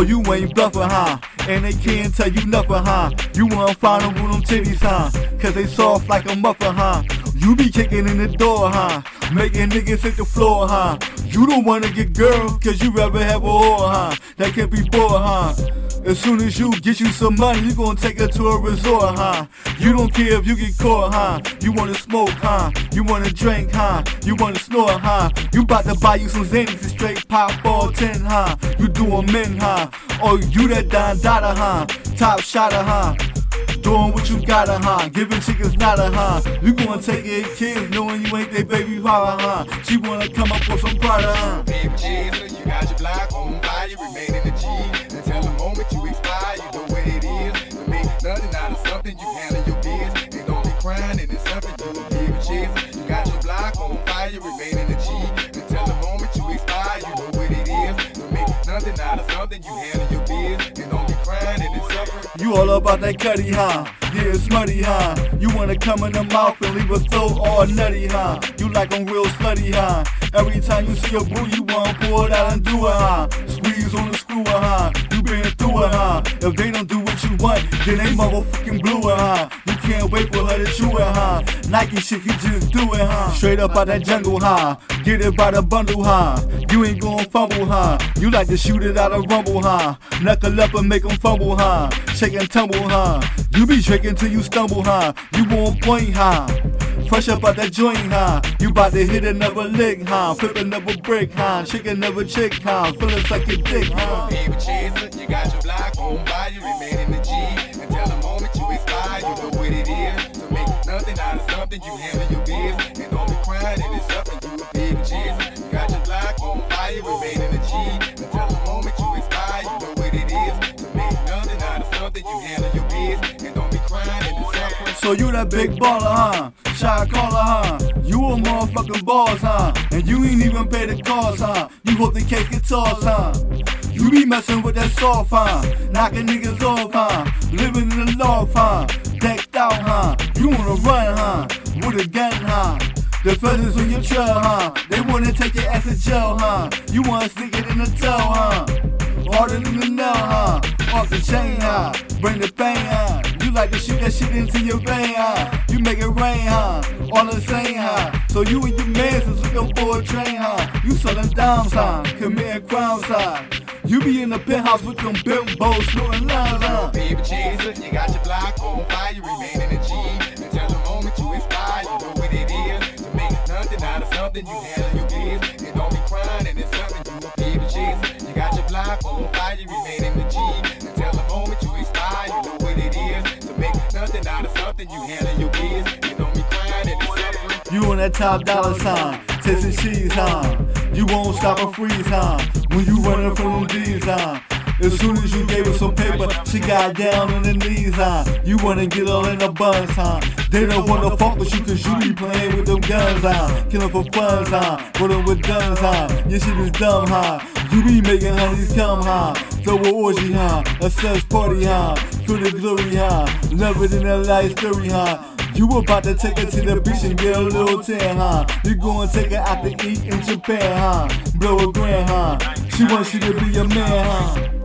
Oh, you ain't bluffing, huh? And they can't tell you nothing, huh? You wanna find them with them titties, huh? Cause they soft like a muffin, huh? You be kicking in the door, huh? Making niggas hit the floor, huh? You don't wanna get girl, cause you rather have a whore, huh? That can't be bored, huh? As soon as you get you some money, you gon' take her to a resort, huh? You don't care if you get caught, huh? You wanna smoke, huh? You wanna drink, huh? You wanna snort, huh? You bout to buy you some Xanax and straight pop all 10, huh? You doing men, huh? Oh, you that Don Dada, huh? Top shotter, huh? Doing what you gotta, huh? Giving chickens nada, huh? You gonna take your kids knowing you ain't their baby father, huh? She wanna come up with some Prada, huh? Baby Jesus, you got your on fire, remain in something, you handle your biz. And don't be crying, and it's something you do. Baby Jesus, you got your block on fire, remain in the G. Until the moment you expire, you know what it is. To make nothing out of something, you handle your biz. And don't be crying, and it's something. You all about that cutty, huh? Yeah, it's smutty, huh? You wanna come in the mouth and leave a throat all nutty, huh? You like I'm real slutty, huh? Every time you see a boo, you wanna pull it out and do it, huh? Squeeze on the screw, huh? You been it, huh? If they don't do what you want, then they motherfucking blew it, huh? You can't wait for her to chew it, huh? Nike shit, you just do it, huh? Straight up out that jungle, huh? Get it by the bundle, huh? You ain't gon' fumble, huh? You like to shoot it out of rumble, huh? Knuckle up and make 'em fumble, huh? Shake and tumble, huh? You be drinking till you stumble, huh? You on point, huh? Up out that joint, huh? You bout to hit another lick, huh? Flip another brick, huh? Shake another chick, huh? Feeling like a dick, huh? Baby chaser, you got your block on fire, remain in the G. Until the moment you expire, you know what it is. To make nothing out of something, you handle your biz. And don't be crying, and it's something you a baby chaser. You got your block on fire, remain in the G. Until the moment you expire, you know what it is. To make nothing out of something, you handle your biz. And don't be crying, and it's something. So you that big baller, huh? Shot caller, huh? You a motherfucking boss, huh? And you ain't even pay the cost, huh? You hope the cake get tossed, huh? You be messing with that soft, huh? Knocking niggas off, huh? Living in the loft, huh? Decked out, huh? You wanna run, huh? With a gun, huh? The feathers on your trail, huh? They wanna take your ass to jail, huh? You wanna stick it in the tail, huh? Harder than the nail, huh? Off the chain, huh? Bring the pain, huh? You like to shoot that shit into your vein, huh? You make it rain, huh? All the same, huh? So you and your mans is looking for a train, huh? You selling dimes, huh? Committing crimes, huh? You be in the penthouse with them bimbos, snorting lines, huh? Baby chaser, you got your block on fire, you remain in the G. Until the moment you expire, you know what it is. To make nothing out of something, you handle handle your. And don't be crying, and. You on that top dollar sign, tasting cheese, huh? You won't stop or freeze, huh? When you running from them D's, huh? As soon as you gave her some paper, she got down on her knees, huh? You wanna get all in the buns, huh? They don't wanna fuck with you cause you be playing with them guns, huh? Killing for funds, huh? Rolling with guns, huh? Your shit is dumb, huh? You be making honeys come, huh? Throw a orgy, huh? A sex party, huh? Feel the glory, huh? Love it in a life story, huh? You about to take her to the beach and get a little tan, huh? You gonna take her out to eat in Japan, huh? Blow a grand, huh? She wants you to be a man, huh?